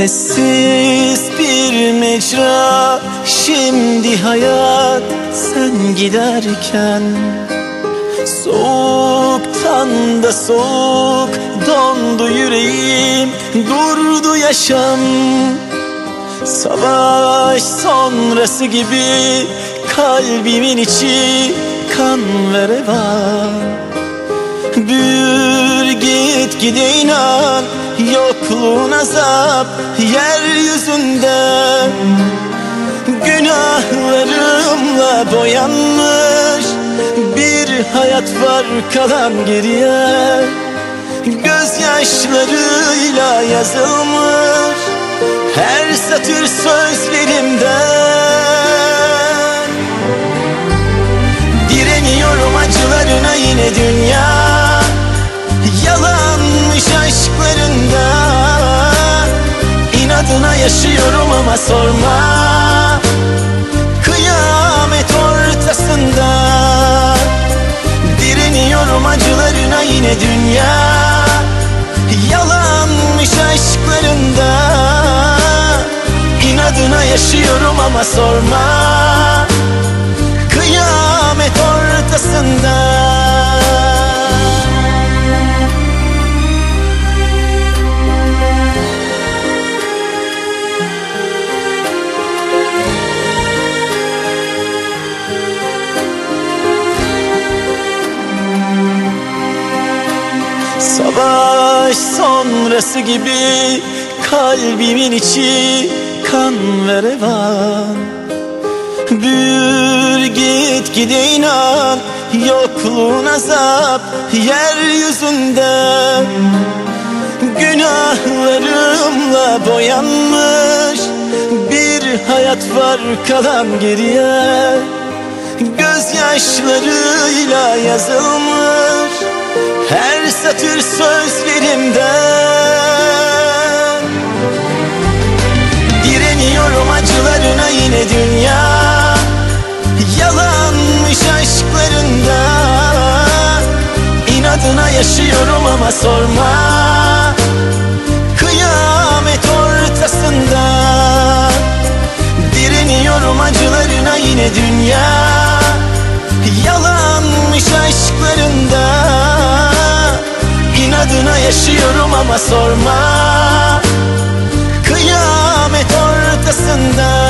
Sessiz bir mecra. Şimdi hayat sen giderken Soğuktan da soğuk Dondu yüreğim Durdu yaşam. Savaş sonrası gibi Kalbimin içi kan ve revan Büyür gide inan Yokluğun azap yeryüzünde. Günahlarımla boyanmış Bir hayat var kalan geriye. Gözyaşlarıyla yazılmış Her satır sözlerimden İnadına yaşıyorum ama sorma. Kıyamet ortasında Direniyorum acılarına yine dünya. Yalanmış aşklarında İnadına yaşıyorum ama sorma. Kıyamet ortasında Savaş sonrası gibi kalbimin içi kan ve revan. Büyür git gide inan yokluğun azap yeryüzünde. Günahlarımla boyanmış bir hayat var kalan geriye. Gözyaşlarıyla yazılmış satır sözlerimden. Direniyorum acılarına yine dünya. Yalanmış aşklarında İnadına yaşıyorum ama sorma Yaşıyorum ama sorma. Kıyamet ortasında